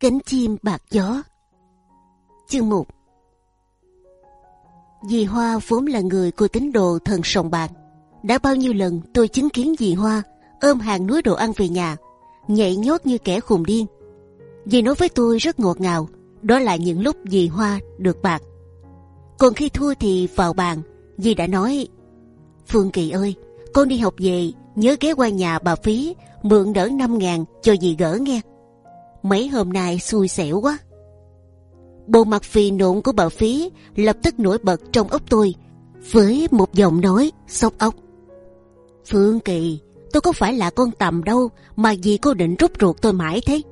Cánh chim bạc gió Chương 1 Dì Hoa vốn là người của tín đồ thần sòng bạc. Đã bao nhiêu lần tôi chứng kiến dì Hoa ôm hàng núi đồ ăn về nhà, nhảy nhót như kẻ khùng điên. Dì nói với tôi rất ngọt ngào, đó là những lúc dì Hoa được bạc. Còn khi thua thì vào bàn, dì đã nói: Phương Kỳ ơi, con đi học về nhớ ghé qua nhà bà Phí mượn đỡ 5 ngàn cho dì gỡ nghe. Mấy hôm nay xui xẻo quá. Bộ mặt phì nộn của bà Phí lập tức nổi bật trong ốc tôi với một giọng nói sốc ốc. Phương Kỳ, tôi có phải là con tầm đâu mà gì cô định rút ruột tôi mãi thế.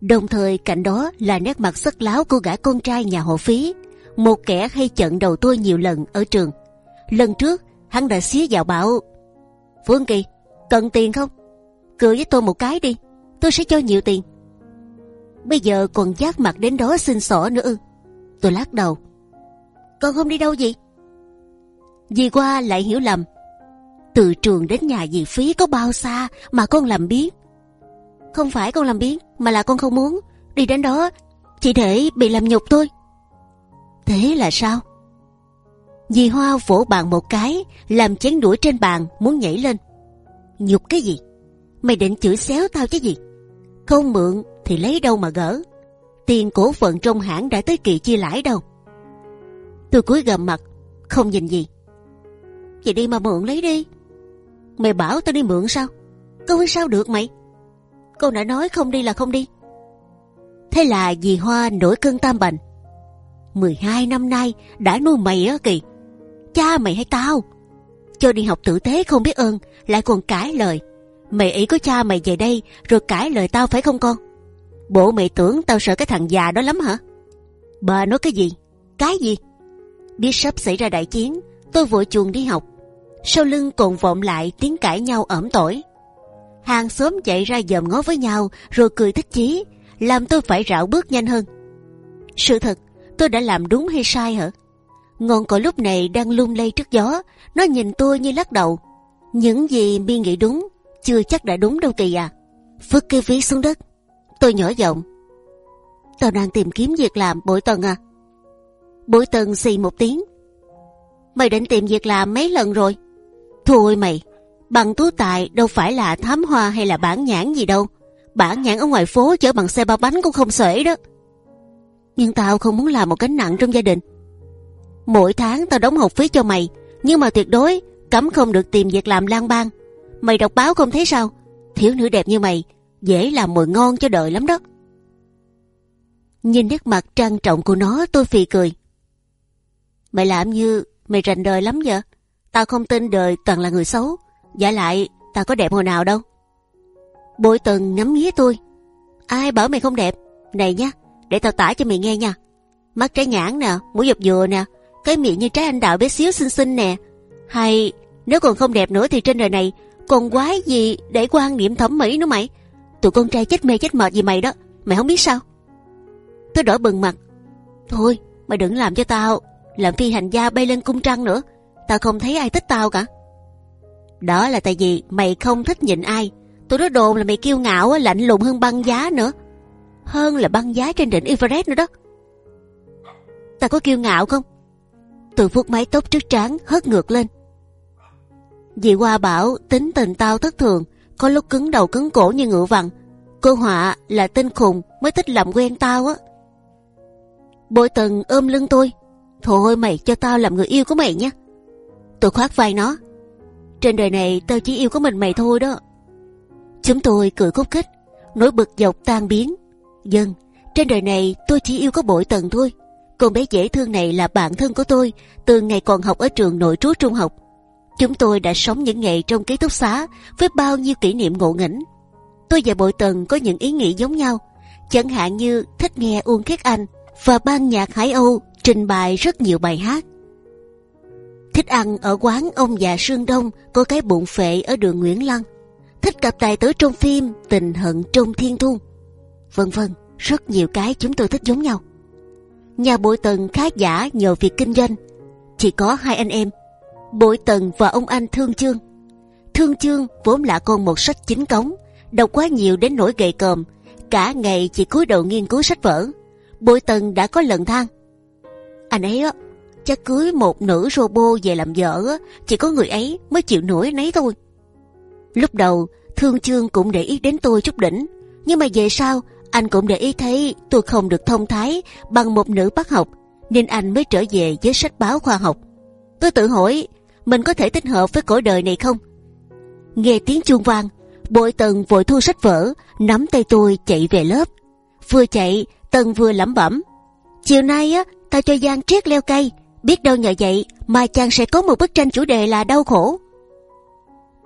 Đồng thời cạnh đó là nét mặt sắc láo của gã con trai nhà họ Phí, một kẻ hay chận đầu tôi nhiều lần ở trường. Lần trước hắn đã xía vào bảo Phương Kỳ cần tiền không? Cười với tôi một cái đi, tôi sẽ cho nhiều tiền. Bây giờ còn giác mặt đến đó xin xỏ nữa ư? Tôi lắc đầu. Con không đi đâu gì? Dì qua lại hiểu lầm. Từ trường đến nhà dì phí có bao xa mà con làm biết? Không phải con làm biến mà là con không muốn đi đến đó chỉ để bị làm nhục thôi. Thế là sao? Dì Hoa vỗ bàn một cái, làm chén đũa trên bàn muốn nhảy lên. Nhục cái gì? Mày định chửi xéo tao chứ gì? Không mượn thì lấy đâu mà gỡ? Tiền cổ phần trong hãng đã tới kỳ chia lãi đâu. Tôi cúi gầm mặt, không nhìn gì. Vậy đi mà mượn lấy đi. Mày bảo tao đi mượn sao? Câu sao được mày? con đã nói không đi là không đi. Thế là dì Hoa nổi cơn tam bệnh. 12 năm nay đã nuôi mày á kỳ. Cha mày hay tao? Cho đi học tử tế không biết ơn, lại còn cãi lời. Mày ý có cha mày về đây rồi cãi lời tao phải không con? Bộ mày tưởng tao sợ cái thằng già đó lắm hả? Bà nói cái gì? Cái gì? Biết sắp xảy ra đại chiến, tôi vội chuồn đi học. Sau lưng còn vọng lại tiếng cãi nhau ẩm tỏi hàng xóm chạy ra dòm ngó với nhau rồi cười thích chí làm tôi phải rảo bước nhanh hơn sự thật tôi đã làm đúng hay sai hả ngọn cỏ lúc này đang lung lay trước gió nó nhìn tôi như lắc đầu những gì mi nghĩ đúng chưa chắc đã đúng đâu kỳ à vứt cái ví xuống đất tôi nhỏ giọng tao đang tìm kiếm việc làm bội tần à bội tần xì một tiếng mày định tìm việc làm mấy lần rồi thôi mày Bằng tú tài đâu phải là thám hoa hay là bản nhãn gì đâu. Bản nhãn ở ngoài phố chở bằng xe ba bánh cũng không xuể đó. Nhưng tao không muốn làm một gánh nặng trong gia đình. Mỗi tháng tao đóng học phí cho mày, nhưng mà tuyệt đối cấm không được tìm việc làm lang bang. Mày đọc báo không thấy sao? Thiếu nữ đẹp như mày dễ làm mồi ngon cho đời lắm đó. Nhìn nét mặt trang trọng của nó tôi phì cười. Mày làm như mày rành đời lắm vậy? Tao không tin đời toàn là người xấu. Giả lại tao có đẹp hồi nào đâu Bội tần ngắm nghía tôi Ai bảo mày không đẹp Này nhá, để tao tả cho mày nghe nha Mắt trái nhãn nè Mũi dọc dừa nè Cái miệng như trái anh đào bé xíu xinh xinh nè Hay nếu còn không đẹp nữa thì trên đời này còn quái gì để quan niệm thẩm mỹ nữa mày Tụi con trai chết mê chết mệt gì mày đó, Mày không biết sao Tôi đổi bừng mặt Thôi, mày đừng làm cho tao Làm phi hành gia bay lên cung trăng nữa Tao không thấy ai thích tao cả đó là tại vì mày không thích nhịn ai. Tôi nói đồn là mày kiêu ngạo, lạnh lùng hơn băng giá nữa. Hơn là băng giá trên đỉnh Everest nữa đó. tao có kiêu ngạo không? Từ phút mái tóc trước trán hất ngược lên. Dì qua bảo tính tình tao thất thường, có lúc cứng đầu cứng cổ như ngựa vằn. Cô họa là tên khùng mới thích làm quen tao á. Bội tần ôm lưng tôi. Thôi mày cho tao làm người yêu của mày nhé. Tôi khoát vai nó. Trên đời này tao chỉ yêu có mình mày thôi đó. Chúng tôi cười khúc khích, nỗi bực dọc tan biến. Dân, trên đời này tôi chỉ yêu có bội tần thôi. Con bé dễ thương này là bạn thân của tôi từ ngày còn học ở trường nội trú trung học. Chúng tôi đã sống những ngày trong ký túc xá với bao nhiêu kỷ niệm ngộ nghĩnh. Tôi và bội tần có những ý nghĩ giống nhau, chẳng hạn như thích nghe Uông Khiết Anh và ban nhạc Hải Âu trình bày rất nhiều bài hát. Thích ăn ở quán ông già Sương Đông có cái bụng phệ ở đường Nguyễn Lăng, thích cặp tài tử trong phim Tình hận trong thiên thu, vân vân, rất nhiều cái chúng tôi thích giống nhau. Nhà bội tần khá giả nhờ việc kinh doanh, chỉ có hai anh em, bội tần và ông anh Thương Chương. Thương Chương vốn là con một sách chính cống, đọc quá nhiều đến nỗi gầy còm, cả ngày chỉ cúi đầu nghiên cứu sách vở. Bội Tần đã có lần than, anh ấy á, chắc cưới một nữ robot về làm vợ á, chỉ có người ấy mới chịu nổi nấy thôi. Lúc đầu Thương Chương cũng để ý đến tôi chút đỉnh, nhưng mà về sau anh cũng để ý thấy tôi không được thông thái bằng một nữ bác học, nên anh mới trở về với sách báo khoa học. Tôi tự hỏi mình có thể thích hợp với cõi đời này không? Nghe tiếng chuông vang, bội tần vội thu sách vở, nắm tay tôi chạy về lớp. Vừa chạy, tần vừa lẩm bẩm: chiều nay á, ta cho Giang triết leo cây, biết đâu nhờ vậy mà chàng sẽ có một bức tranh chủ đề là đau khổ.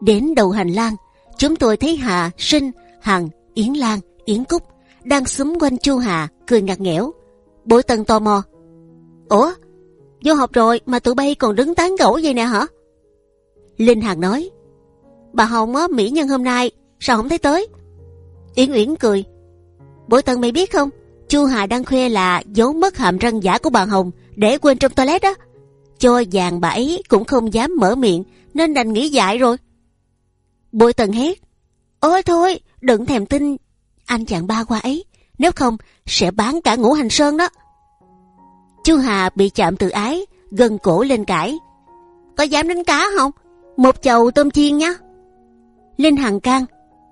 Đến đầu hành lang, chúng tôi thấy Hà, Sinh, Hằng, Yến Lan, Yến Cúc đang xúm quanh Chu Hà cười ngặt nghẽo. Bội tần tò mò. Ủa, vô học rồi mà tụi bay còn đứng tán gẫu vậy nè hả? Linh Hằng nói. Bà Hồng á mỹ nhân hôm nay sao không thấy tới? Yến Uyển cười. Bội tần mày biết không? Chu Hà đang khoe là giấu mất hàm răng giả của bà Hồng để quên trong toilet đó. Cho vàng bà ấy cũng không dám mở miệng nên đành nghĩ dại rồi. Bội tần hét. Ôi thôi, đừng thèm tin anh chàng ba qua ấy, nếu không sẽ bán cả ngũ hành sơn đó. Chu Hà bị chạm từ ái, gần cổ lên cãi. Có dám đánh cá không? Một chầu tôm chiên nhá. Linh Hằng can.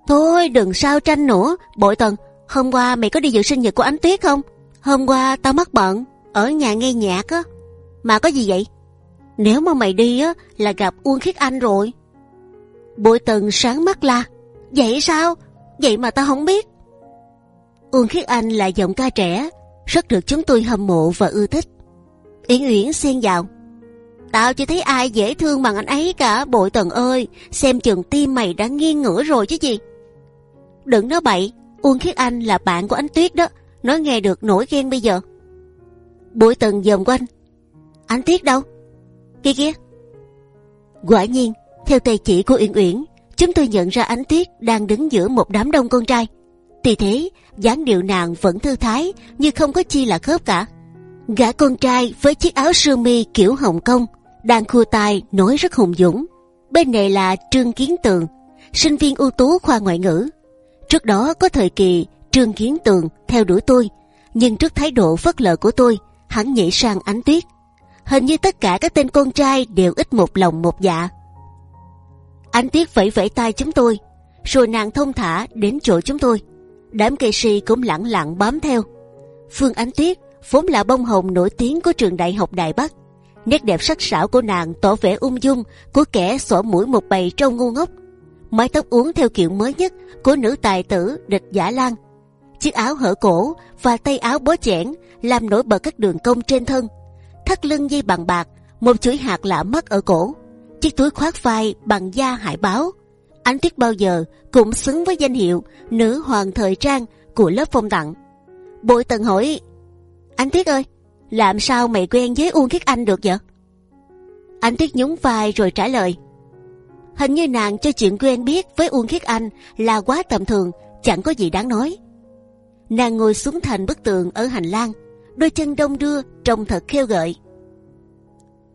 Thôi đừng sao tranh nữa, bội tần. Hôm qua mày có đi dự sinh nhật của ánh tuyết không? Hôm qua tao mắc bận, ở nhà nghe nhạc á. Mà có gì vậy? Nếu mà mày đi á là gặp Uông Khiết Anh rồi. Bội tần sáng mắt la. Vậy sao? Vậy mà tao không biết. Uông Khiết Anh là giọng ca trẻ, rất được chúng tôi hâm mộ và ưa thích. Uyển Uyển xen vào. Tao chưa thấy ai dễ thương bằng anh ấy cả, bội tần ơi, xem chừng tim mày đã nghiêng ngửa rồi chứ gì. Đừng nói bậy, Uông Khiết Anh là bạn của anh Tuyết đó, nói nghe được nổi ghen bây giờ. Bội tần dòm quanh. Anh Tuyết đâu? Kia kia. Quả nhiên, theo tay chỉ của Uyển Uyển, chúng tôi nhận ra ánh Tuyết đang đứng giữa một đám đông con trai. Tuy thế, dáng điệu nàng vẫn thư thái như không có chi là khớp cả. Gã con trai với chiếc áo sơ mi kiểu Hồng Kông đang khua tay nói rất hùng dũng. Bên này là Trương Kiến Tường, sinh viên ưu tú khoa ngoại ngữ. Trước đó có thời kỳ Trương Kiến Tường theo đuổi tôi, nhưng trước thái độ phớt lờ của tôi, hắn nhảy sang ánh tuyết. Hình như tất cả các tên con trai đều ít một lòng một dạ. Ánh tuyết vẫy vẫy tay chúng tôi, rồi nàng thông thả đến chỗ chúng tôi đám cây si cũng lặng lặng bám theo. Phương Ánh Tuyết vốn là bông hồng nổi tiếng của trường đại học Đại Bắc. Nét đẹp sắc sảo của nàng tỏ vẻ ung dung của kẻ xỏ mũi một bầy trâu ngu ngốc. Mái tóc uốn theo kiểu mới nhất của nữ tài tử địch giả lan. Chiếc áo hở cổ và tay áo bó chẽn làm nổi bật các đường cong trên thân. Thắt lưng dây bằng bạc, một chuỗi hạt lạ mắt ở cổ. Chiếc túi khoác vai bằng da hải báo Ánh Tuyết bao giờ cũng xứng với danh hiệu nữ hoàng thời trang của lớp phong tặng. Bội Tần hỏi, Ánh Tuyết ơi, làm sao mày quen với Uông Khiết Anh được vậy? Ánh Tuyết nhún vai rồi trả lời, hình như nàng cho chuyện quen biết với Uông Khiết Anh là quá tầm thường, chẳng có gì đáng nói. Nàng ngồi xuống thành bức tượng ở hành lang, đôi chân đông đưa, trông thật khêu gợi.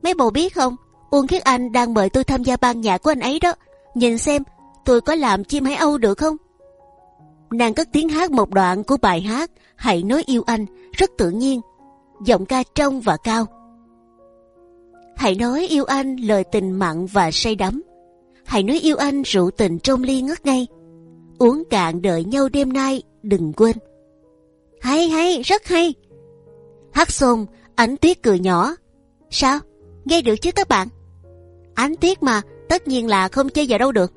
Mấy bồ biết không, Uông Khiết Anh đang mời tôi tham gia ban nhạc của anh ấy đó. Nhìn xem tôi có làm chim hải âu được không? Nàng cất tiếng hát một đoạn của bài hát Hãy nói yêu anh rất tự nhiên, giọng ca trong và cao. Hãy nói yêu anh lời tình mặn và say đắm. Hãy nói yêu anh rượu tình trong ly ngất ngây. Uống cạn đợi nhau đêm nay đừng quên. Hay hay rất hay. Hát xong ánh tuyết cười nhỏ. Sao? Nghe được chứ các bạn? Ánh tuyết mà tất nhiên là không chơi vào đâu được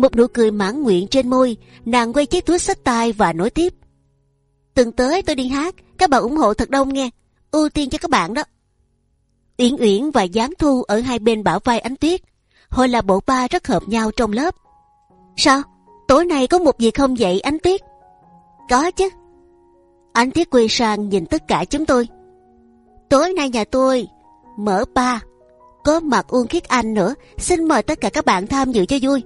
một nụ cười mãn nguyện trên môi, nàng quay chiếc túi sách tay và nói tiếp. Từng tới tôi đi hát, các bạn ủng hộ thật đông nghe, ưu tiên cho các bạn đó. Uyển Uyển và Giáng Thu ở hai bên bảo vai ánh tuyết, Hồi là bộ ba rất hợp nhau trong lớp. Sao? Tối nay có một việc không vậy ánh tuyết? Có chứ. Ánh tuyết quay sang nhìn tất cả chúng tôi. Tối nay nhà tôi mở ba, có mặt Uông Khiết Anh nữa, xin mời tất cả các bạn tham dự cho vui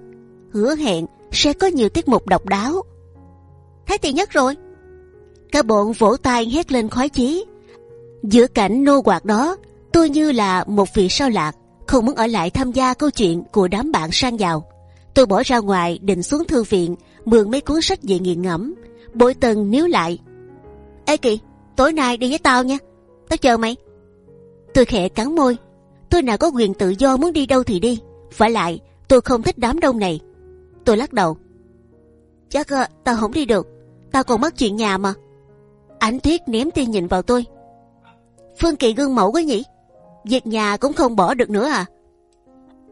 hứa hẹn sẽ có nhiều tiết mục độc đáo. Thấy tiền nhất rồi. cả bọn vỗ tay hét lên khoái chí. Giữa cảnh nô quạt đó, tôi như là một vị sao lạc, không muốn ở lại tham gia câu chuyện của đám bạn sang giàu. Tôi bỏ ra ngoài định xuống thư viện mượn mấy cuốn sách về nghiền ngẫm. Bội tần níu lại. Ê kì, tối nay đi với tao nha. Tao chờ mày. Tôi khẽ cắn môi. Tôi nào có quyền tự do muốn đi đâu thì đi. Phải lại, tôi không thích đám đông này. Tôi lắc đầu. Chắc uh, tao không đi được. Tao còn mất chuyện nhà mà. Ánh thiết ném tia nhìn vào tôi. Phương Kỳ gương mẫu quá nhỉ? Việc nhà cũng không bỏ được nữa à?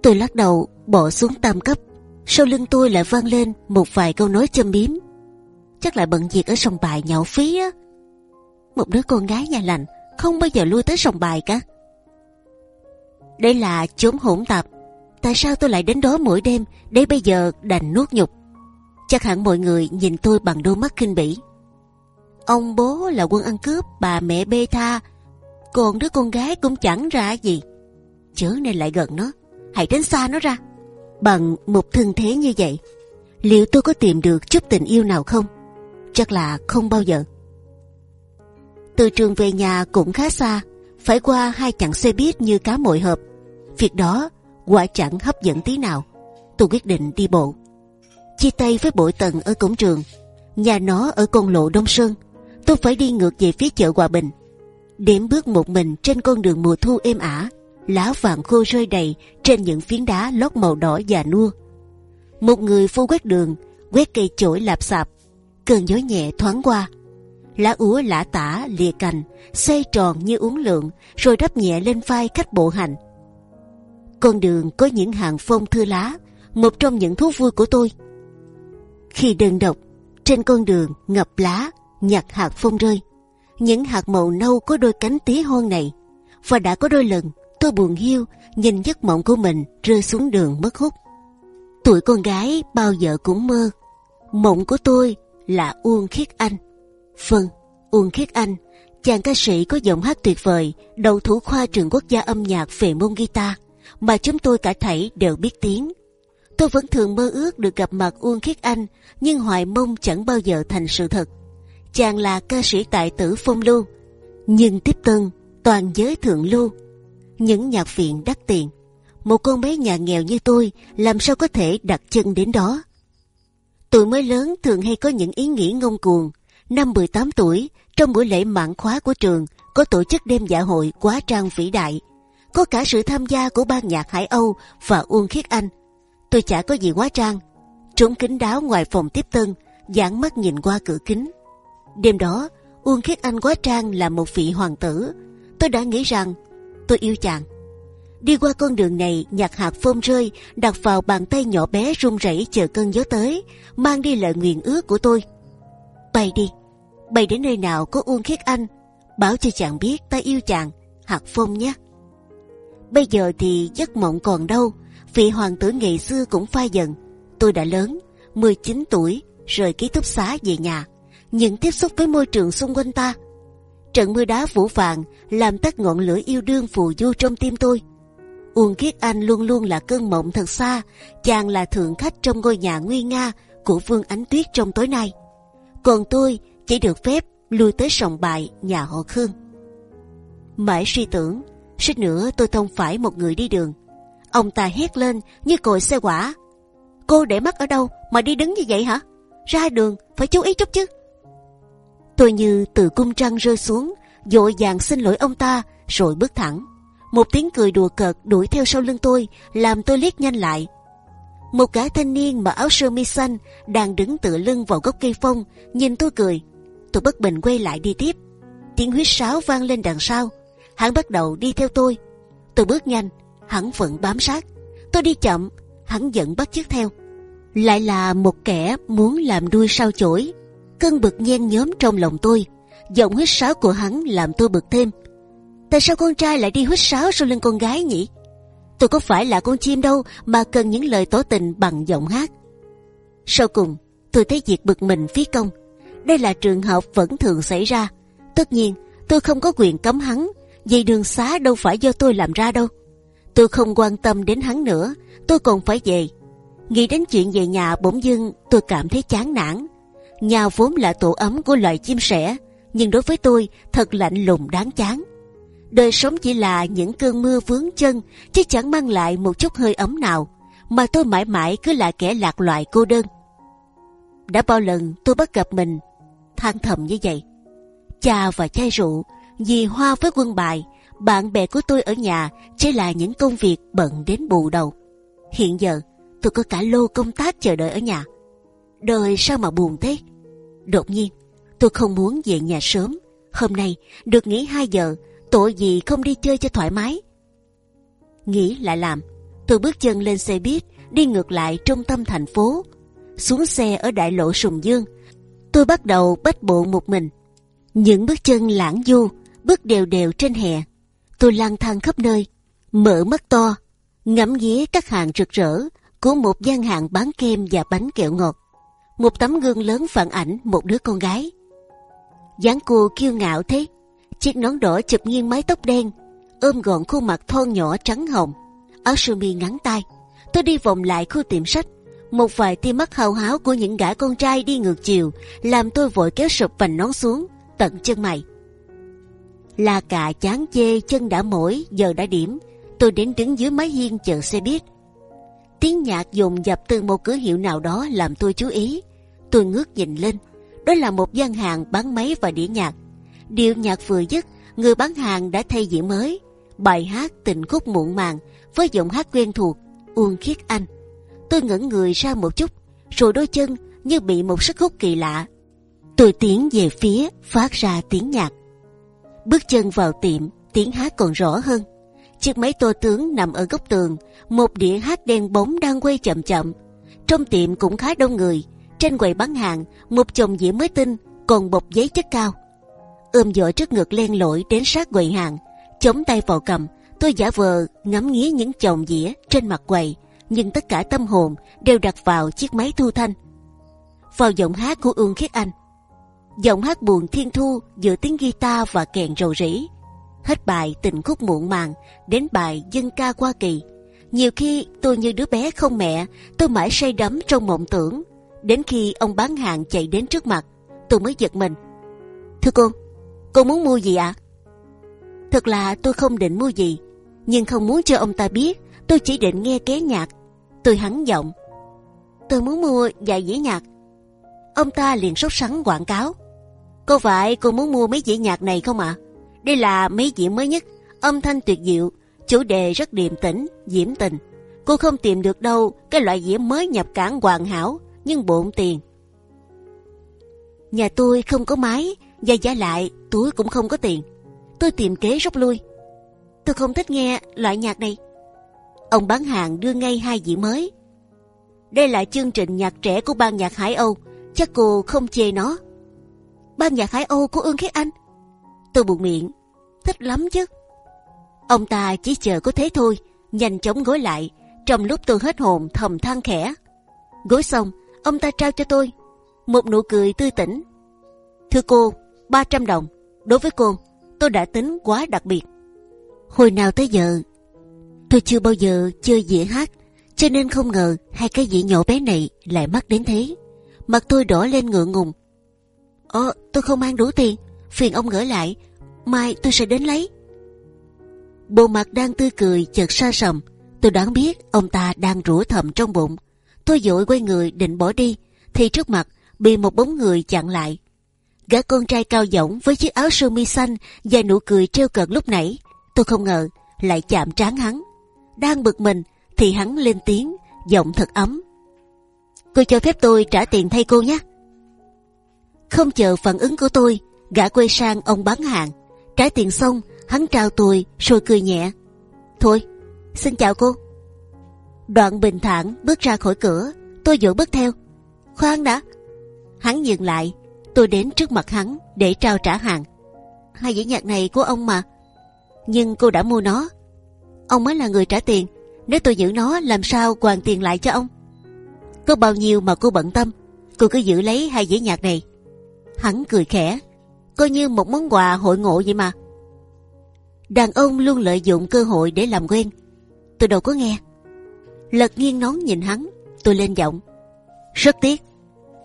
Tôi lắc đầu bỏ xuống tam cấp. Sau lưng tôi lại vang lên một vài câu nói châm biếm. Chắc lại bận việc ở sông bài nhậu phí á. Một đứa con gái nhà lành không bao giờ lui tới sông bài cả. Đây là chốn hỗn tạp. Tại sao tôi lại đến đó mỗi đêm để bây giờ đành nuốt nhục? Chắc hẳn mọi người nhìn tôi bằng đôi mắt kinh bỉ. Ông bố là quân ăn cướp, bà mẹ bê tha, còn đứa con gái cũng chẳng ra gì. Chớ nên lại gần nó, hãy tránh xa nó ra. Bằng một thân thế như vậy, liệu tôi có tìm được chút tình yêu nào không? Chắc là không bao giờ. Từ trường về nhà cũng khá xa, phải qua hai chặng xe buýt như cá mội hợp. Việc đó quả chẳng hấp dẫn tí nào. Tôi quyết định đi bộ. Chia tay với bội tần ở cổng trường, nhà nó ở con lộ Đông Sơn. Tôi phải đi ngược về phía chợ Hòa Bình. Điểm bước một mình trên con đường mùa thu êm ả, lá vàng khô rơi đầy trên những phiến đá lót màu đỏ già nua. Một người phu quét đường, quét cây chổi lạp xạp, cơn gió nhẹ thoáng qua, lá úa lả tả lìa cành, xoay tròn như uốn lượn, rồi đắp nhẹ lên vai khách bộ hành. Con đường có những hàng phong thưa lá, một trong những thú vui của tôi. Khi đơn độc, trên con đường ngập lá, nhặt hạt phong rơi, những hạt màu nâu có đôi cánh tía hon này, và đã có đôi lần tôi buồn hiu nhìn giấc mộng của mình rơi xuống đường mất hút. Tuổi con gái bao giờ cũng mơ, mộng của tôi là Uông Khiết Anh. Vâng, Uông Khiết Anh, chàng ca sĩ có giọng hát tuyệt vời, đầu thủ khoa trường quốc gia âm nhạc về môn guitar, mà chúng tôi cả thảy đều biết tiếng. Tôi vẫn thường mơ ước được gặp mặt Uông Khiết Anh, nhưng hoài mong chẳng bao giờ thành sự thật. Chàng là ca sĩ tại tử phong lưu, nhưng tiếp tân toàn giới thượng lưu, những nhạc viện đắt tiền. Một con bé nhà nghèo như tôi làm sao có thể đặt chân đến đó? Tuổi mới lớn thường hay có những ý nghĩ ngông cuồng. Năm 18 tuổi, trong buổi lễ mãn khóa của trường, có tổ chức đêm dạ hội quá trang vĩ đại. Có cả sự tham gia của ban nhạc Hải Âu và Uông Khiết Anh. Tôi chả có gì quá trang. Trốn kính đáo ngoài phòng tiếp tân, dán mắt nhìn qua cửa kính. Đêm đó, Uông Khiết Anh quá trang là một vị hoàng tử. Tôi đã nghĩ rằng tôi yêu chàng. Đi qua con đường này nhặt hạt phong rơi đặt vào bàn tay nhỏ bé run rẩy chờ cơn gió tới mang đi lời nguyện ước của tôi. Bay đi, bay đến nơi nào có Uông Khiết Anh báo cho chàng biết ta yêu chàng hạt phong nhé. Bây giờ thì giấc mộng còn đâu vị hoàng tử ngày xưa cũng phai dần. Tôi đã lớn 19 tuổi rời ký túc xá về nhà những tiếp xúc với môi trường xung quanh ta. Trận mưa đá phủ vàng làm tắt ngọn lửa yêu đương phù du trong tim tôi. Uông kiết Anh luôn luôn là cơn mộng thật xa, chàng là thượng khách trong ngôi nhà nguy nga của Vương Ánh Tuyết trong tối nay. Còn tôi chỉ được phép lui tới sòng bài nhà họ Khương. Mãi suy tưởng, suýt nữa tôi tông phải một người đi đường. Ông ta hét lên như còi xe quả. Cô để mắt ở đâu mà đi đứng như vậy hả? Ra đường phải chú ý chút chứ. Tôi như từ cung trăng rơi xuống, dội vàng xin lỗi ông ta, rồi bước thẳng. Một tiếng cười đùa cợt đuổi theo sau lưng tôi, làm tôi liếc nhanh lại. Một gã thanh niên mặc áo sơ mi xanh đang đứng tựa lưng vào gốc cây phong, nhìn tôi cười. Tôi bất bình quay lại đi tiếp. Tiếng huýt sáo vang lên đằng sau. Hắn bắt đầu đi theo tôi. Tôi bước nhanh, hắn vẫn bám sát. Tôi đi chậm, hắn vẫn bắt chước theo. Lại là một kẻ muốn làm đuôi sao chổi. Cơn bực nhen nhóm trong lòng tôi giọng huyết sáo của hắn làm tôi bực thêm. Tại sao con trai lại đi huyết sáo sau lưng con gái nhỉ? Tôi có phải là con chim đâu mà cần những lời tỏ tình bằng giọng hát? Sau cùng tôi thấy việc bực mình phí công. Đây là trường hợp vẫn thường xảy ra. Tất nhiên tôi không có quyền cấm hắn. Dây đường xá đâu phải do tôi làm ra đâu tôi không quan tâm đến hắn nữa tôi còn phải về nghĩ đến chuyện về nhà bỗng dưng tôi cảm thấy chán nản Nhà vốn là tổ ấm của loài chim sẻ, nhưng đối với tôi thật lạnh lùng đáng chán. Đời sống chỉ là những cơn mưa vướng chân, chứ chẳng mang lại một chút hơi ấm nào, mà tôi mãi mãi cứ là kẻ lạc loại cô đơn. Đã bao lần tôi bắt gặp mình than thầm như vậy. Cha và chai rượu, dì hoa với quân bài, bạn bè của tôi ở nhà chỉ là những công việc bận đến bù đầu. Hiện giờ tôi có cả lô công tác chờ đợi ở nhà. Đời sao mà buồn thế? Đột nhiên tôi không muốn về nhà sớm. Hôm nay được nghỉ 2 giờ, tội gì không đi chơi cho thoải mái. Nghĩ lại làm, tôi bước chân lên xe buýt đi ngược lại trung tâm thành phố. Xuống xe ở đại lộ Sùng Dương, tôi bắt đầu bách bộ một mình. Những bước chân lãng du, bước đều đều trên hè. Tôi lang thang khắp nơi, mở mắt to, ngắm nghía các hàng rực rỡ của một gian hàng bán kem và bánh kẹo ngọt. Một tấm gương lớn phản ảnh một đứa con gái. dáng cô kiêu ngạo thế, chiếc nón đỏ chụp nghiêng mái tóc đen, ôm gọn khuôn mặt thon nhỏ trắng hồng, áo sơ mi ngắn tay. Tôi đi vòng lại khu tiệm sách, một vài tia mắt hào háo của những gã con trai đi ngược chiều làm tôi vội kéo sụp vành nón xuống tận chân mày. Là cả chán chê chân đã mỏi giờ đã điểm, tôi đến đứng dưới mái hiên chờ xe buýt. Tiếng nhạc dồn dập từ một cửa hiệu nào đó làm tôi chú ý. Tôi ngước nhìn lên, đó là một gian hàng bán máy và đĩa nhạc. Điệu nhạc vừa dứt, người bán hàng đã thay dĩa mới. Bài hát tình khúc muộn màng với giọng hát quen thuộc Uông Khiết Anh. Tôi ngẩng người ra một chút, rồi đôi chân như bị một sức hút kỳ lạ. Tôi tiến về phía phát ra tiếng nhạc. Bước chân vào tiệm, tiếng hát còn rõ hơn. Chiếc máy tô tướng nằm ở góc tường, một đĩa hát đen bóng đang quay chậm chậm. Trong tiệm cũng khá đông người. Trên quầy bán hàng, một chồng dĩa mới tinh còn bọc giấy chất cao. ôm dội trước ngực len lỏi đến sát quầy hàng, chống tay vào cầm. Tôi giả vờ ngắm nghía những chồng dĩa trên mặt quầy, nhưng tất cả tâm hồn đều đặt vào chiếc máy thu thanh. Vào giọng hát của Ương Khiết Anh, giọng hát buồn thiên thu giữa tiếng guitar và kèn rầu rĩ. Hết bài tình khúc muộn màng đến bài dân ca qua kỳ. Nhiều khi tôi như đứa bé không mẹ, tôi mãi say đắm trong mộng tưởng. Đến khi ông bán hàng chạy đến trước mặt, tôi mới giật mình. Thưa cô, cô muốn mua gì ạ? À? Thật là tôi không định mua gì, nhưng không muốn cho ông ta biết. Tôi chỉ định nghe ké nhạc. Tôi hắn giọng. Tôi muốn mua vài dĩa nhạc. Ông ta liền sốt sắng quảng cáo. Cô phải cô muốn mua mấy dĩa nhạc này không ạ? À? Đây là mấy dĩa mới nhất, âm thanh tuyệt diệu, chủ đề rất điềm tĩnh, diễm tình. Cô không tìm được đâu cái loại dĩa mới nhập cảng hoàn hảo, nhưng bộn tiền. Nhà tôi không có máy, và giả lại túi cũng không có tiền. Tôi tìm kế rút lui. Tôi không thích nghe loại nhạc này. Ông bán hàng đưa ngay hai dĩa mới. Đây là chương trình nhạc trẻ của ban nhạc Hải Âu, chắc cô không chê nó. Ban nhạc Hải Âu của Ương Khiết Anh. Tôi buồn miệng, thích lắm chứ. Ông ta chỉ chờ có thế thôi, nhanh chóng gối lại. Trong lúc tôi hết hồn thầm than khẽ. Gối xong, ông ta trao cho tôi một nụ cười tươi tỉnh. Thưa cô, 300 đồng. Đối với cô, tôi đã tính quá đặc biệt. Hồi nào tới giờ, tôi chưa bao giờ chơi dĩa hát, cho nên không ngờ hai cái dĩa nhỏ bé này lại mắc đến thế. Mặt tôi đỏ lên ngượng ngùng. Ờ, tôi không mang đủ tiền, phiền ông gửi lại, mai tôi sẽ đến lấy. Bộ mặt đang tươi cười chợt xa sầm, tôi đoán biết ông ta đang rủa thầm trong bụng. Tôi dội quay người định bỏ đi, thì trước mặt bị một bóng người chặn lại. Gã con trai cao giọng với chiếc áo sơ mi xanh và nụ cười trêu cợt lúc nãy, tôi không ngờ lại chạm trán hắn. Đang bực mình thì hắn lên tiếng, giọng thật ấm. Cô cho phép tôi trả tiền thay cô nhé. Không chờ phản ứng của tôi, gã quay sang ông bán hàng, trả tiền xong, hắn trao tôi rồi cười nhẹ. Thôi, xin chào cô. Đoạn bình thản bước ra khỏi cửa, tôi vội bước theo. Khoan đã, hắn dừng lại, tôi đến trước mặt hắn để trao trả hàng. Hai dĩ nhạc này của ông mà, nhưng cô đã mua nó. Ông mới là người trả tiền, nếu tôi giữ nó làm sao hoàn tiền lại cho ông? Có bao nhiêu mà cô bận tâm, cô cứ giữ lấy hai dĩa nhạc này. Hắn cười khẽ, coi như một món quà hội ngộ vậy mà. Đàn ông luôn lợi dụng cơ hội để làm quen. Tôi đâu có nghe. Lật nghiêng nón nhìn hắn, tôi lên giọng. Rất tiếc,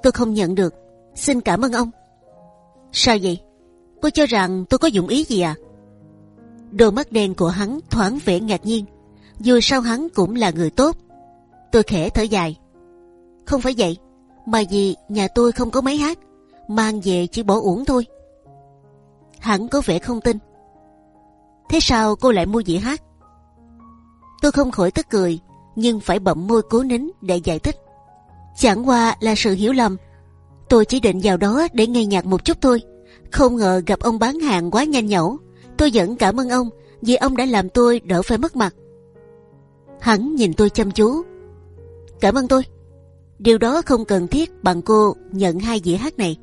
tôi không nhận được. Xin cảm ơn ông. Sao vậy? Cô cho rằng tôi có dụng ý gì à? Đôi mắt đen của hắn thoáng vẻ ngạc nhiên. Dù sao hắn cũng là người tốt. Tôi khẽ thở dài. Không phải vậy, mà vì nhà tôi không có máy hát mang về chỉ bỏ uổng thôi. Hắn có vẻ không tin. Thế sao cô lại mua dĩa hát? Tôi không khỏi tức cười, nhưng phải bậm môi cố nín để giải thích. Chẳng qua là sự hiểu lầm. Tôi chỉ định vào đó để nghe nhạc một chút thôi. Không ngờ gặp ông bán hàng quá nhanh nhẩu. Tôi vẫn cảm ơn ông vì ông đã làm tôi đỡ phải mất mặt. Hắn nhìn tôi chăm chú. Cảm ơn tôi. Điều đó không cần thiết bằng cô nhận hai dĩa hát này.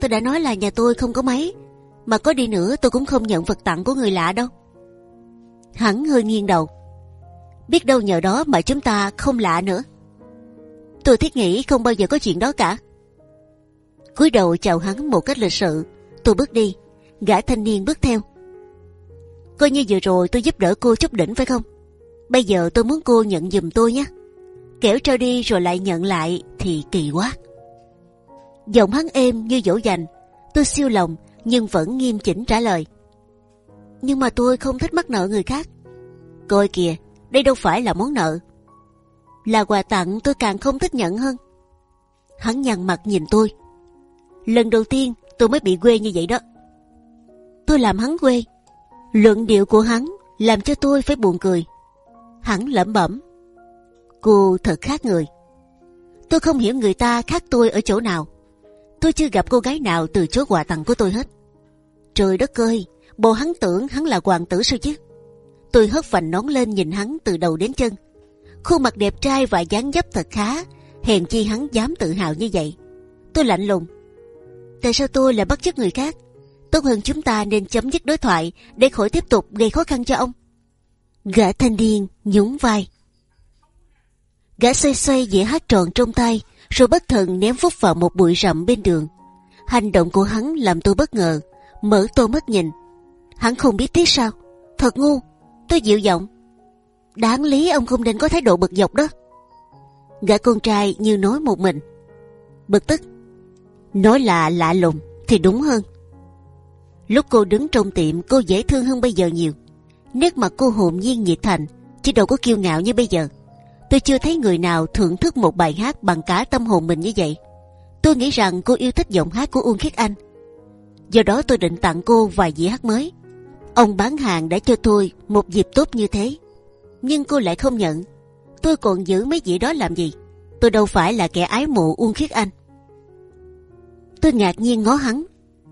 Tôi đã nói là nhà tôi không có máy, mà có đi nữa tôi cũng không nhận vật tặng của người lạ đâu. Hắn hơi nghiêng đầu. Biết đâu nhờ đó mà chúng ta không lạ nữa. Tôi thiết nghĩ không bao giờ có chuyện đó cả. cúi đầu chào hắn một cách lịch sự, tôi bước đi, gã thanh niên bước theo. Coi như vừa rồi tôi giúp đỡ cô chút đỉnh phải không? Bây giờ tôi muốn cô nhận giùm tôi nhé. Kẻo trao đi rồi lại nhận lại thì kỳ quá. Giọng hắn êm như dỗ dành. Tôi siêu lòng nhưng vẫn nghiêm chỉnh trả lời. Nhưng mà tôi không thích mắc nợ người khác. Coi kìa, đây đâu phải là món nợ. Là quà tặng tôi càng không thích nhận hơn. Hắn nhăn mặt nhìn tôi. Lần đầu tiên tôi mới bị quê như vậy đó. Tôi làm hắn quê. Luận điệu của hắn làm cho tôi phải buồn cười. Hắn lẩm bẩm. Cô thật khác người. Tôi không hiểu người ta khác tôi ở chỗ nào. Tôi chưa gặp cô gái nào từ chối quà tặng của tôi hết. Trời đất ơi, bộ hắn tưởng hắn là hoàng tử sao chứ? Tôi hất vành nón lên nhìn hắn từ đầu đến chân. Khuôn mặt đẹp trai và dáng dấp thật khá, hèn chi hắn dám tự hào như vậy. Tôi lạnh lùng. Tại sao tôi lại bắt chước người khác? Tốt hơn chúng ta nên chấm dứt đối thoại để khỏi tiếp tục gây khó khăn cho ông. Gã thanh niên nhún vai. Gã xoay xoay dĩa hát tròn trong tay, rồi bất thần ném vút vào một bụi rậm bên đường. Hành động của hắn làm tôi bất ngờ, mở tôi mất nhìn. Hắn không biết tiếc sao? Thật ngu. Tôi dịu giọng. Đáng lý ông không nên có thái độ bực dọc đó. Gã con trai như nói một mình. Bực tức. Nói là lạ lùng thì đúng hơn. Lúc cô đứng trong tiệm cô dễ thương hơn bây giờ nhiều. Nét mặt cô hồn nhiên nhiệt thành, chứ đâu có kiêu ngạo như bây giờ. Tôi chưa thấy người nào thưởng thức một bài hát bằng cả tâm hồn mình như vậy. Tôi nghĩ rằng cô yêu thích giọng hát của Uông Khiết Anh. Do đó tôi định tặng cô vài dĩa hát mới. Ông bán hàng đã cho tôi một dịp tốt như thế. Nhưng cô lại không nhận. Tôi còn giữ mấy dĩa đó làm gì? Tôi đâu phải là kẻ ái mộ Uông Khiết Anh. Tôi ngạc nhiên ngó hắn.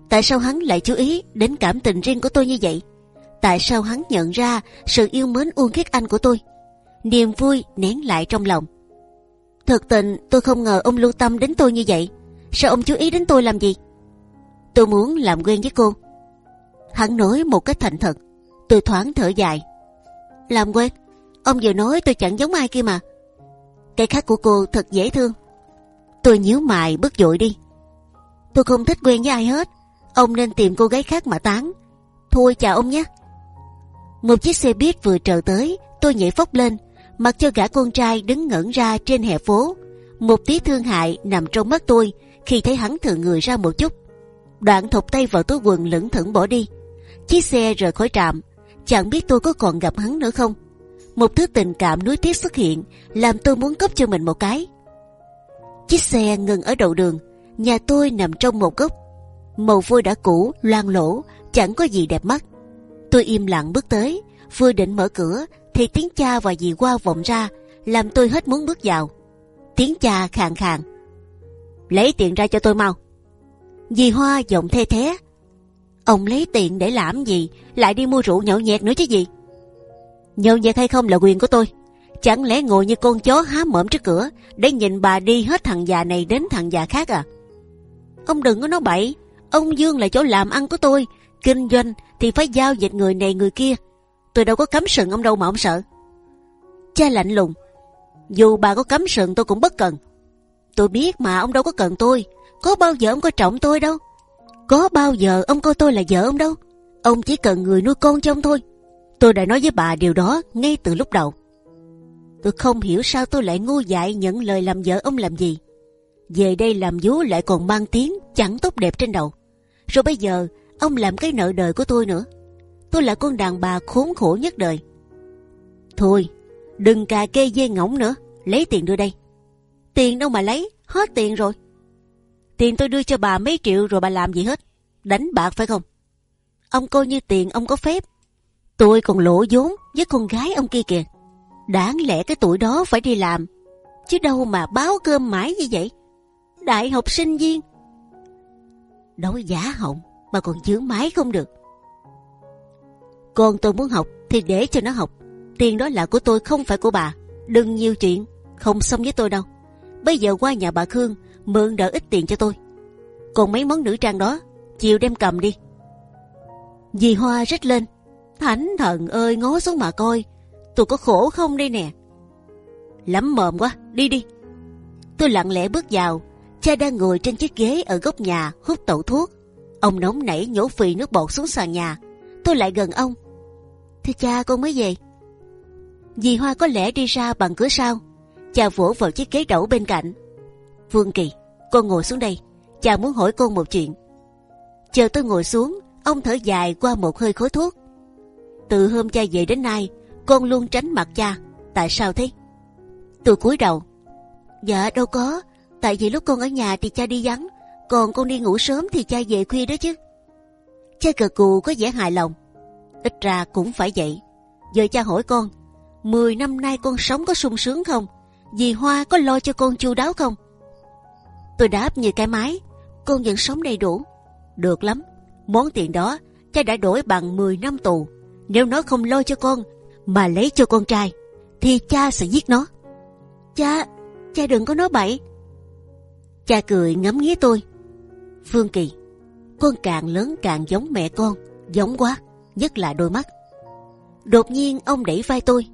Tại sao hắn lại chú ý đến cảm tình riêng của tôi như vậy? Tại sao hắn nhận ra sự yêu mến Uông Khiết Anh của tôi? Niềm vui nén lại trong lòng. Thực tình tôi không ngờ ông lưu tâm đến tôi như vậy. Sao ông chú ý đến tôi làm gì? Tôi muốn làm quen với cô. Hắn nói một cách thành thật. Tôi thoáng thở dài. Làm quen? Ông vừa nói tôi chẳng giống ai kia mà. Cái khác của cô thật dễ thương. Tôi nhíu mày bước dội đi. Tôi không thích quen với ai hết. Ông nên tìm cô gái khác mà tán. Thôi chào ông nhé. Một chiếc xe buýt vừa trở tới, tôi nhảy phóc lên, mặc cho gã con trai đứng ngẩn ra trên hè phố. Một tí thương hại nằm trong mắt tôi khi thấy hắn thừa người ra một chút. Đoạn thụt tay vào túi quần lững thững bỏ đi. Chiếc xe rời khỏi trạm, chẳng biết tôi có còn gặp hắn nữa không. Một thứ tình cảm nuối tiếc xuất hiện, làm tôi muốn cấp cho mình một cái. Chiếc xe ngừng ở đầu đường, nhà tôi nằm trong một góc. Màu vôi đã cũ, loang lỗ, chẳng có gì đẹp mắt. Tôi im lặng bước tới, vừa định mở cửa thì tiếng cha và dì qua vọng ra, làm tôi hết muốn bước vào. Tiếng cha khàn khàn. Lấy tiền ra cho tôi mau. Dì hoa giọng thê thế ông lấy tiền để làm gì? Lại đi mua rượu nhậu nhẹt nữa chứ gì? Nhậu nhẹt hay không là quyền của tôi. Chẳng lẽ ngồi như con chó há mởm trước cửa, để nhìn bà đi hết thằng già này đến thằng già khác à? Ông đừng có nói bậy. Ông dương là chỗ làm ăn của tôi. Kinh doanh thì phải giao dịch người này người kia tôi đâu có cấm sừng ông đâu mà ông sợ. Cha lạnh lùng. Dù bà có cấm sừng tôi cũng bất cần. Tôi biết mà ông đâu có cần tôi. Có bao giờ ông có trọng tôi đâu. Có bao giờ ông coi tôi là vợ ông đâu. Ông chỉ cần người nuôi con cho ông thôi. Tôi đã nói với bà điều đó ngay từ lúc đầu. Tôi không hiểu sao tôi lại ngu dại nhận lời làm vợ ông làm gì. Về đây làm vú lại còn mang tiếng chẳng tốt đẹp trên đầu. Rồi bây giờ, ông làm cái nợ đời của tôi nữa tôi là con đàn bà khốn khổ nhất đời. Thôi, đừng cà kê dê ngỗng nữa, lấy tiền đưa đây. Tiền đâu mà lấy, hết tiền rồi. Tiền tôi đưa cho bà mấy triệu rồi bà làm gì hết? Đánh bạc phải không? Ông coi như tiền ông có phép. Tôi còn lỗ vốn với con gái ông kia kìa. Đáng lẽ cái tuổi đó phải đi làm. Chứ đâu mà báo cơm mãi như vậy. Đại học sinh viên. đói giả họng mà còn chướng mái không được. Con tôi muốn học thì để cho nó học. Tiền đó là của tôi không phải của bà. Đừng nhiều chuyện, không xong với tôi đâu. Bây giờ qua nhà bà Khương mượn đỡ ít tiền cho tôi. Còn mấy món nữ trang đó, chiều đem cầm đi. Dì Hoa rít lên. Thánh thần ơi ngó xuống mà coi, tôi có khổ không đây nè. Lắm mồm quá, đi đi. Tôi lặng lẽ bước vào, cha đang ngồi trên chiếc ghế ở góc nhà hút tẩu thuốc. Ông nóng nảy nhổ phì nước bọt xuống sàn nhà. Tôi lại gần ông. Thưa cha con mới về. Dì Hoa có lẽ đi ra bằng cửa sau. Cha vỗ vào chiếc ghế đẩu bên cạnh. Vương Kỳ, con ngồi xuống đây. Cha muốn hỏi con một chuyện. Chờ tôi ngồi xuống, ông thở dài qua một hơi khói thuốc. Từ hôm cha về đến nay, con luôn tránh mặt cha. Tại sao thế? Tôi cúi đầu. Dạ đâu có. Tại vì lúc con ở nhà thì cha đi vắng, còn con đi ngủ sớm thì cha về khuya đó chứ. Cha cờ cù có vẻ hài lòng. Ít ra cũng phải vậy. Giờ cha hỏi con, 10 năm nay con sống có sung sướng không? Dì Hoa có lo cho con chu đáo không? Tôi đáp như cái máy, con vẫn sống đầy đủ. Được lắm, món tiền đó cha đã đổi bằng 10 năm tù. Nếu nó không lo cho con mà lấy cho con trai, thì cha sẽ giết nó. Cha, cha đừng có nói bậy. Cha cười ngắm nghía tôi. Phương Kỳ, con càng lớn càng giống mẹ con, giống quá, nhất là đôi mắt. Đột nhiên ông đẩy vai tôi.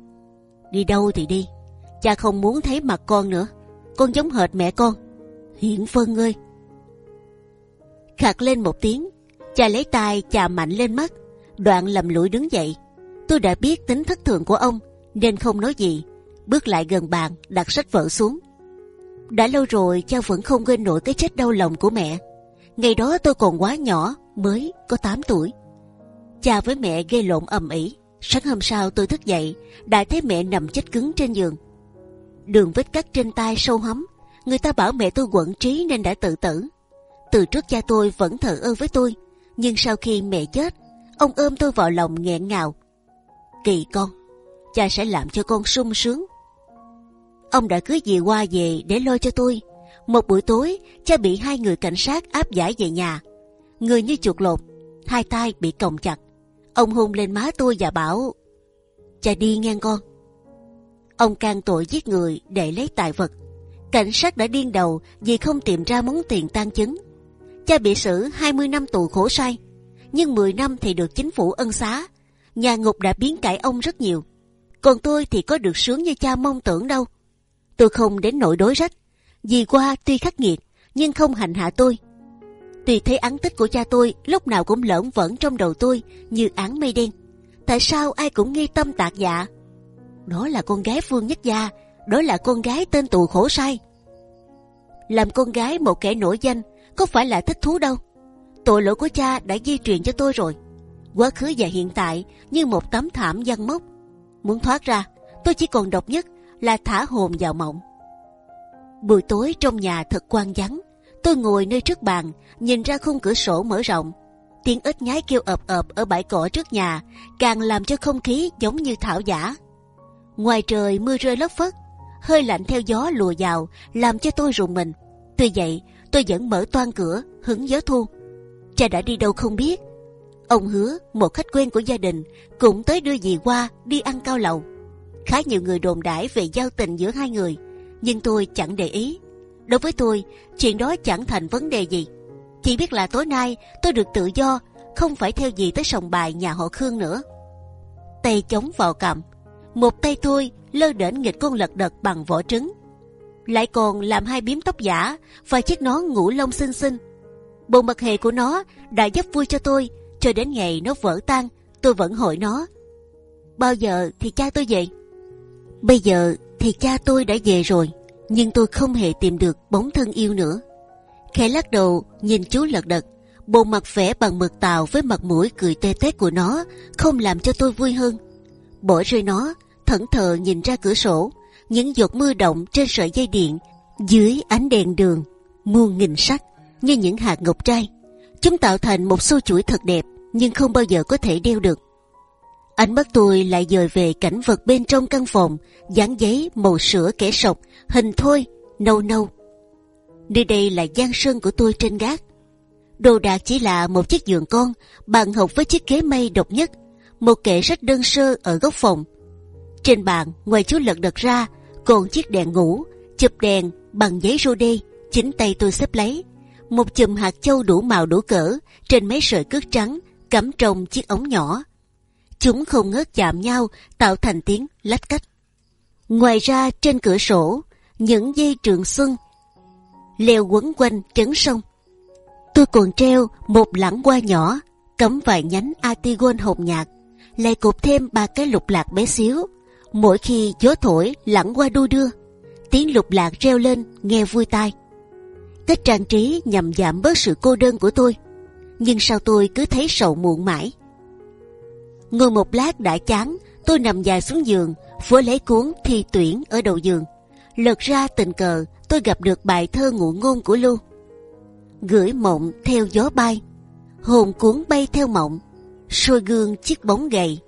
Đi đâu thì đi, cha không muốn thấy mặt con nữa. Con giống hệt mẹ con. Hiển Phân ơi. Khạc lên một tiếng, cha lấy tay chà mạnh lên mắt, đoạn lầm lũi đứng dậy. Tôi đã biết tính thất thường của ông, nên không nói gì. Bước lại gần bàn, đặt sách vở xuống. đã lâu rồi cha vẫn không quên nổi cái chết đau lòng của mẹ. ngày đó tôi còn quá nhỏ, mới có 8 tuổi cha với mẹ gây lộn ầm ĩ. sáng hôm sau tôi thức dậy, đã thấy mẹ nằm chết cứng trên giường. đường vết cắt trên tay sâu hắm, người ta bảo mẹ tôi quẩn trí nên đã tự tử. từ trước cha tôi vẫn thờ ơ với tôi, nhưng sau khi mẹ chết, ông ôm tôi vào lòng nghẹn ngào. Kỳ con, cha sẽ làm cho con sung sướng. Ông đã cưới dì qua về để lo cho tôi. Một buổi tối, cha bị hai người cảnh sát áp giải về nhà. Người như chuột lột, hai tay bị còng chặt. Ông hôn lên má tôi và bảo: cha đi ngang con. Ông can tội giết người để lấy tài vật. Cảnh sát đã điên đầu vì không tìm ra món tiền tan chứng. Cha bị xử 20 năm tù khổ sai, nhưng 10 năm thì được chính phủ ân xá. Nhà ngục đã biến cải ông rất nhiều. Còn tôi thì có được sướng như cha mong tưởng đâu. Tôi không đến nỗi đối rách. Vì qua tuy khắc nghiệt, nhưng không hành hạ tôi. Tuy thấy án tích của cha tôi lúc nào cũng lởn vẩn trong đầu tôi như án mây đen. Tại sao ai cũng nghi tâm tạc dạ? Đó là con gái Phương Nhất Gia, đó là con gái tên tù khổ sai. Làm con gái một kẻ nổi danh có phải là thích thú đâu. Tội lỗi của cha đã di truyền cho tôi rồi. Quá khứ và hiện tại như một tấm thảm giăng mốc. Muốn thoát ra, tôi chỉ còn độc nhất là thả hồn vào mộng. Buổi tối trong nhà thật quang vắng. Tôi ngồi nơi trước bàn, nhìn ra khung cửa sổ mở rộng. Tiếng ếch nhái kêu ợp ợp ở bãi cỏ trước nhà, càng làm cho không khí giống như thảo giả. Ngoài trời mưa rơi lất phất, hơi lạnh theo gió lùa vào, làm cho tôi rùng mình. Tuy vậy, tôi vẫn mở toan cửa, hứng gió thu. Cha đã đi đâu không biết. Ông hứa một khách quen của gia đình cũng tới đưa dì qua đi ăn cao lầu. Khá nhiều người đồn đãi về giao tình giữa hai người, nhưng tôi chẳng để ý. Đối với tôi, chuyện đó chẳng thành vấn đề gì. Chỉ biết là tối nay tôi được tự do, không phải theo gì tới sòng bài nhà họ Khương nữa. Tay chống vào cằm một tay tôi lơ đễnh nghịch con lật đật bằng vỏ trứng, lại còn làm hai biếm tóc giả và chiếc nón ngũ lông xinh xinh. Bộ mặt hề của nó đã giúp vui cho tôi, cho đến ngày nó vỡ tan, tôi vẫn hội nó. Bao giờ thì cha tôi về? Bây giờ thì cha tôi đã về rồi, nhưng tôi không hề tìm được bóng thân yêu nữa. Khẽ lắc đầu nhìn chú lật đật, bộ mặt vẽ bằng mực tàu với mặt mũi cười tê tét của nó không làm cho tôi vui hơn. Bỏ rơi nó, thẫn thờ nhìn ra cửa sổ, những giọt mưa động trên sợi dây điện dưới ánh đèn đường muôn nghìn sắc như những hạt ngọc trai. Chúng tạo thành một xô chuỗi thật đẹp, nhưng không bao giờ có thể đeo được. Ánh mắt tôi lại dời về cảnh vật bên trong căn phòng, dán giấy màu sữa kẻ sọc, hình thôi, nâu nâu. Nơi đây là gian sơn của tôi trên gác. Đồ đạc chỉ là một chiếc giường con, bàn học với chiếc ghế mây độc nhất, một kệ sách đơn sơ ở góc phòng. Trên bàn, ngoài chú lật đật ra, còn chiếc đèn ngủ, chụp đèn bằng giấy rô đê, chính tay tôi xếp lấy. Một chùm hạt châu đủ màu đủ cỡ trên mấy sợi cước trắng cắm trong chiếc ống nhỏ. Chúng không ngớt chạm nhau tạo thành tiếng lách cách. Ngoài ra trên cửa sổ những dây trường xuân leo quấn quanh trấn sông. Tôi còn treo một lẵng hoa nhỏ cắm vài nhánh atigon hồng nhạt, lại cột thêm ba cái lục lạc bé xíu. Mỗi khi gió thổi lãng hoa đu đưa, tiếng lục lạc reo lên nghe vui tai. Cách trang trí nhằm giảm bớt sự cô đơn của tôi, nhưng sao tôi cứ thấy sầu muộn mãi. Ngồi một lát đã chán, tôi nằm dài xuống giường, vừa lấy cuốn thi tuyển ở đầu giường. Lật ra tình cờ, tôi gặp được bài thơ ngụ ngôn của Lưu. Gửi mộng theo gió bay, hồn cuốn bay theo mộng, soi gương chiếc bóng gầy.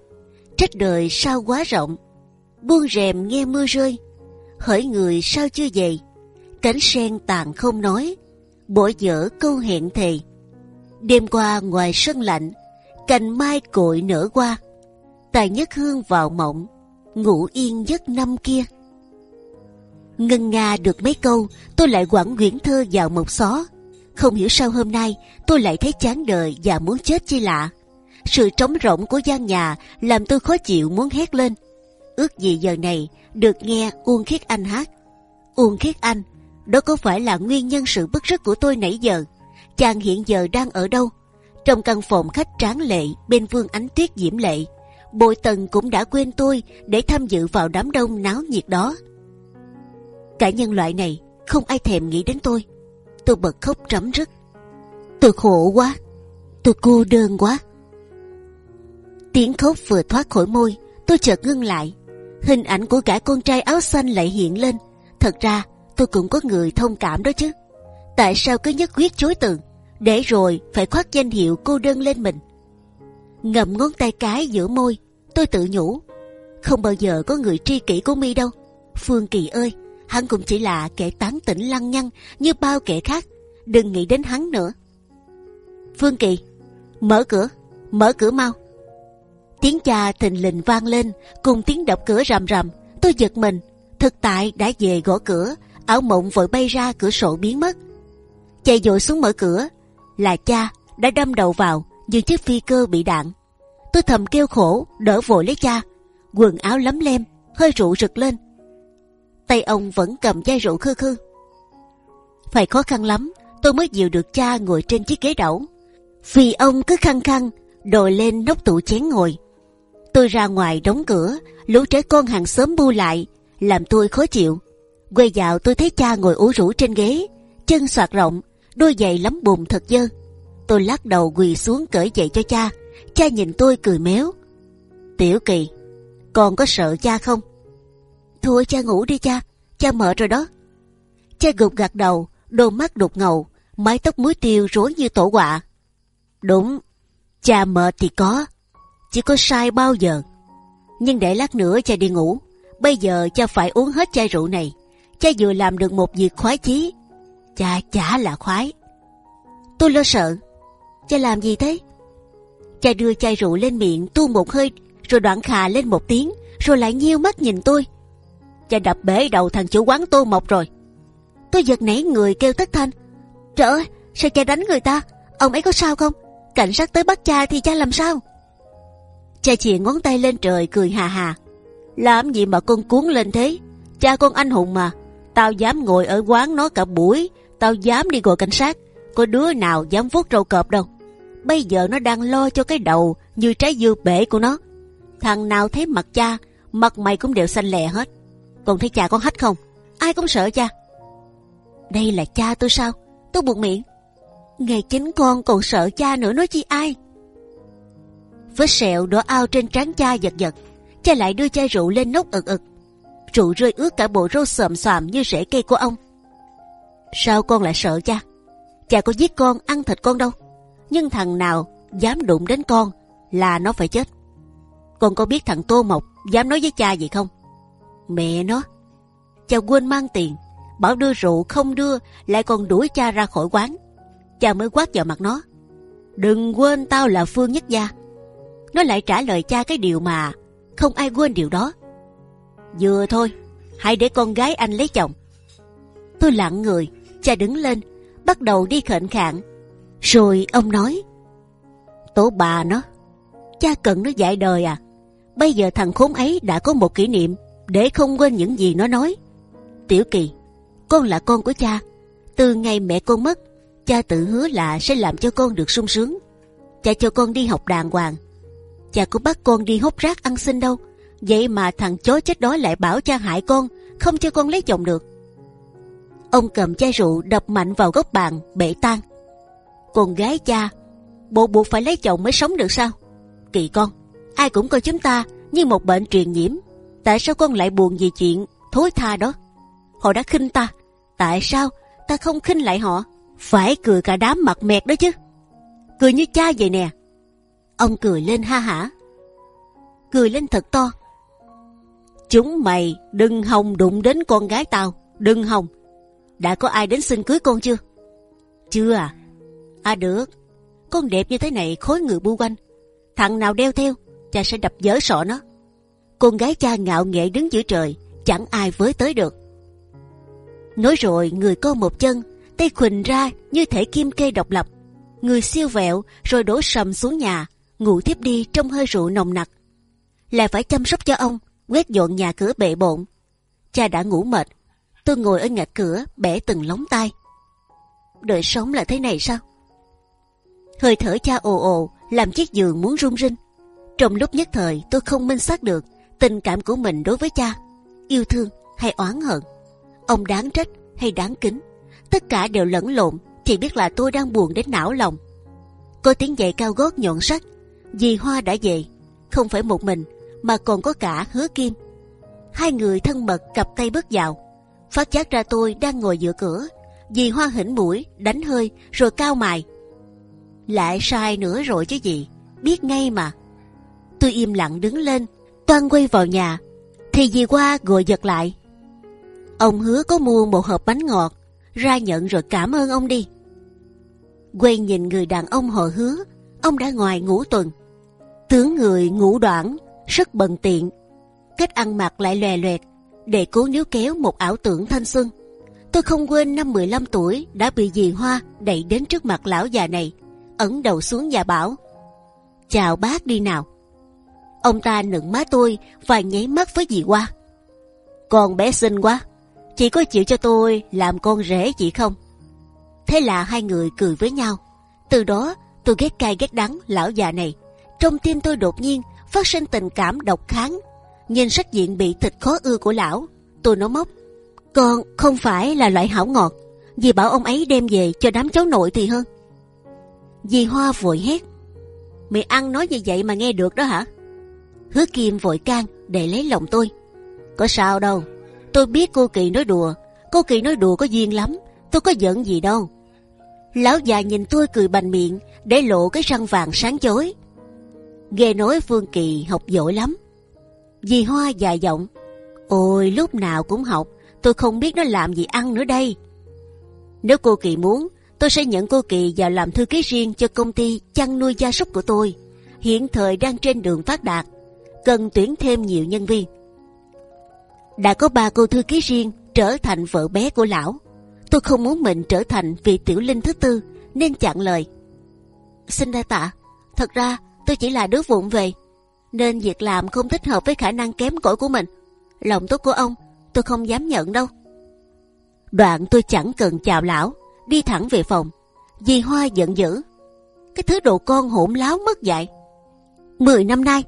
Trách đời sao quá rộng, buông rèm nghe mưa rơi, hỡi người sao chưa dậy, cánh sen tàn không nói, bỏ dở câu hẹn thề. Đêm qua ngoài sân lạnh, cành mai cội nở qua, tài nhất hương vào mộng, ngủ yên giấc năm kia. Ngân nga được mấy câu, tôi lại quẳng quyển thơ vào một xó. Không hiểu sao hôm nay tôi lại thấy chán đời và muốn chết chi lạ. Sự trống rỗng của gian nhà làm tôi khó chịu muốn hét lên. Ước gì giờ này được nghe Uông Khiết Anh hát. Uông Khiết Anh, đó có phải là nguyên nhân sự bức rứt của tôi nãy giờ? Chàng hiện giờ đang ở đâu? Trong căn phòng khách tráng lệ bên vương ánh tuyết diễm lệ, bội tần cũng đã quên tôi để tham dự vào đám đông náo nhiệt đó. Cả nhân loại này không ai thèm nghĩ đến tôi. Tôi bật khóc trắm rứt. Tôi khổ quá, tôi cô đơn quá. Tiếng khóc vừa thoát khỏi môi, tôi chợt ngưng lại. Hình ảnh của cả con trai áo xanh lại hiện lên. Thật ra tôi cũng có người thông cảm đó chứ. Tại sao cứ nhất quyết chối từ, để rồi phải khoác danh hiệu cô đơn lên mình? Ngậm ngón tay cái giữa môi, tôi tự nhủ, không bao giờ có người tri kỷ của mi đâu. Phương Kỳ ơi, hắn cũng chỉ là kẻ tán tỉnh lăng nhăng như bao kẻ khác. Đừng nghĩ đến hắn nữa. Phương Kỳ, mở cửa, mở cửa mau. Tiếng cha thình lình vang lên cùng tiếng đập cửa rầm rầm. Tôi giật mình, thực tại đã về gõ cửa, ảo mộng vội bay ra cửa sổ biến mất. Chạy dội xuống mở cửa, là cha đã đâm đầu vào như chiếc phi cơ bị đạn. Tôi thầm kêu khổ, đỡ vội lấy cha, quần áo lấm lem, hơi rượu rực lên. Tay ông vẫn cầm chai rượu khư khư. Phải khó khăn lắm, tôi mới dìu được cha ngồi trên chiếc ghế đẩu. Vì ông cứ khăng khăng đồi lên nóc tủ chén ngồi. Tôi ra ngoài đóng cửa, lũ trẻ con hàng xóm bu lại, làm tôi khó chịu. Quay dạo tôi thấy cha ngồi ủ rũ trên ghế, chân soạt rộng, đôi giày lắm bùn thật dơ. Tôi lắc đầu quỳ xuống cởi giày cho cha. Cha nhìn tôi cười méo. Tiểu Kỳ, con có sợ cha không? Thôi cha ngủ đi cha, cha mệt rồi đó. Cha gục gạt đầu, đôi mắt đục ngầu, mái tóc muối tiêu rối như tổ quạ. Đúng, cha mệt thì có, chỉ có sai bao giờ. Nhưng để lát nữa cha đi ngủ, bây giờ cha phải uống hết chai rượu này. Cha vừa làm được một việc khoái chí, cha chả là khoái. Tôi lo sợ, cha làm gì thế? Cha đưa chai rượu lên miệng tu một hơi, rồi đoạn khà lên một tiếng, rồi lại nhiêu mắt nhìn tôi. Cha đập bể đầu thằng chủ quán tô mộc rồi. Tôi giật nảy người kêu thất thanh. Trời ơi, sao cha đánh người ta? Ông ấy có sao không? Cảnh sát tới bắt cha thì cha làm sao? Cha chìa ngón tay lên trời cười hà hà. Làm gì mà con cuốn lên thế? Cha con anh hùng mà. Tao dám ngồi ở quán nó cả buổi. Tao dám đi gọi cảnh sát. Có đứa nào dám vuốt râu cọp đâu. Bây giờ nó đang lo cho cái đầu như trái dưa bể của nó. Thằng nào thấy mặt cha, mặt mày cũng đều xanh lè hết. Còn thấy cha con hách không? Ai cũng sợ cha. Đây là cha tôi sao? Tôi buộc miệng. Ngày chính con còn sợ cha nữa nói chi ai? Vết sẹo đỏ ao trên trán cha giật giật. Cha lại đưa chai rượu lên nốc ực ực. Rượu rơi ướt cả bộ râu xòm xòm như rễ cây của ông. Sao con lại sợ cha? cha có giết con, ăn thịt con đâu. Nhưng thằng nào dám đụng đến con là nó phải chết. Con có biết thằng tô mộc dám nói với cha gì không? Mẹ nó, cha quên mang tiền, bảo đưa rượu không đưa, lại còn đuổi cha ra khỏi quán. Cha mới quát vào mặt nó, đừng quên tao là phương nhất gia. Nó lại trả lời cha cái điều mà không ai quên điều đó. Vừa thôi, hãy để con gái anh lấy chồng. Tôi lặng người cha đứng lên, bắt đầu đi khệnh khạng. Rồi ông nói tổ bà nó, cha cần nó dạy đời à. Bây giờ thằng khốn ấy đã có một kỷ niệm để không quên những gì nó nói. Tiểu kỳ, con là con của cha. Từ ngày mẹ con mất, cha tự hứa là sẽ làm cho con được sung sướng. Cha cho con đi học đàng hoàng. Cha có bắt con đi hốt rác ăn xin đâu. Vậy mà thằng chó chết đó lại bảo cha hại con, không cho con lấy chồng được ông cầm chai rượu đập mạnh vào góc bàn, bể tan. Con gái cha bộ buộc phải lấy chồng mới sống được sao? Kỳ con, ai cũng coi chúng ta như một bệnh truyền nhiễm. Tại sao con lại buồn vì chuyện thối tha đó? Họ đã khinh ta, tại sao ta không khinh lại họ? Phải cười cả đám mặt mẹt đó chứ. Cười như cha vậy nè. Ông cười lên ha hả. Cười lên thật to. Chúng mày đừng hòng đụng đến con gái tao, đừng hòng đã có ai đến xin cưới con chưa? Chưa à. À được. Con đẹp như thế này khối người bu quanh. Thằng nào đeo theo, cha sẽ đập dở sọ nó. Con gái cha ngạo nghễ đứng giữa trời, chẳng ai với tới được. Nói rồi, người co một chân, tay khuỳnh ra như thể kim kê độc lập. Người siêu vẹo, rồi đổ sầm xuống nhà, ngủ tiếp đi trong hơi rượu nồng nặc. Lại phải chăm sóc cho ông, quét dọn nhà cửa bệ bộn. Cha đã ngủ mệt tôi ngồi ở ngạch cửa, bẻ từng lóng tay đời sống là thế này sao? Hơi thở cha ồ ồ, làm chiếc giường muốn rung rinh. Trong lúc nhất thời, tôi không minh xác được tình cảm của mình đối với cha, yêu thương hay oán hận. Ông đáng trách hay đáng kính, tất cả đều lẫn lộn chỉ biết là tôi đang buồn đến não lòng. Có tiếng giày cao gót nhọn sắc dì hoa đã về, không phải một mình, mà còn có cả hứa kim. Hai người thân mật cặp tay bước vào phát giác ra tôi đang ngồi giữa cửa. Dì hoa hỉnh mũi, đánh hơi, rồi cao mài lại sai nữa rồi chứ gì? Biết ngay mà. Tôi im lặng đứng lên, toan quay vào nhà. Thì dì qua gọi giật lại. Ông hứa có mua một hộp bánh ngọt. Ra nhận rồi cảm ơn ông đi. Quay nhìn người đàn ông họ hứa. Ông đã ngoài ngủ tuần. Tướng người ngủ đoạn rất bần tiện. Cách ăn mặc lại lòe loẹt để cố níu kéo một ảo tưởng thanh xuân. Tôi không quên năm 15 tuổi đã bị dì hoa đẩy đến trước mặt lão già này ấn đầu xuống và bảo. Chào bác đi nào. Ông ta nựng má tôi và nháy mắt với dì hoa. Con bé xinh quá, chị có chịu cho tôi làm con rể chị không? Thế là hai người cười với nhau. Từ đó, tôi ghét cay ghét đắng lão già này. Trong tim tôi đột nhiên phát sinh tình cảm độc kháng nhìn sắc diện bị thịt khó ưa của lão, tôi nói móc, con không phải là loại hảo ngọt dì bảo ông ấy đem về cho đám cháu nội thì hơn. Dì hoa vội hét, mày ăn nói như vậy mà nghe được đó hả? Hứa kim vội can để lấy lòng tôi, có sao đâu, tôi biết cô kỳ nói đùa, cô kỳ nói đùa có duyên lắm, tôi có giận gì đâu. Lão già nhìn tôi cười bành miệng, để lộ cái răng vàng sáng chói. Nghe nói phương kỳ học giỏi lắm dì hoa dài giọng. Ôi, lúc nào cũng học, tôi không biết nó làm gì ăn nữa đây. Nếu cô kỳ muốn, tôi sẽ nhận cô kỳ vào làm thư ký riêng cho công ty chăn nuôi gia súc của tôi. Hiện thời đang trên đường phát đạt, cần tuyển thêm nhiều nhân viên. Đã có ba cô thư ký riêng trở thành vợ bé của lão. Tôi không muốn mình trở thành vị tiểu linh thứ tư, nên chặn lời. Xin đa tạ, thật ra tôi chỉ là đứa vụng về nên việc làm không thích hợp với khả năng kém cỏi của mình. Lòng tốt của ông, tôi không dám nhận đâu. Đoạn tôi chẳng cần chào lão, đi thẳng về phòng. Dì hoa giận dữ. Cái thứ đồ con hỗn láo mất dạy. Mười năm nay,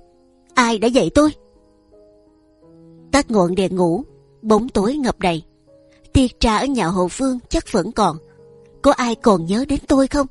ai đã dạy tôi? Tắt ngọn đèn ngủ, bóng tối ngập đầy. Tiệc trà ở nhà hồ phương chắc vẫn còn. Có ai còn nhớ đến tôi không?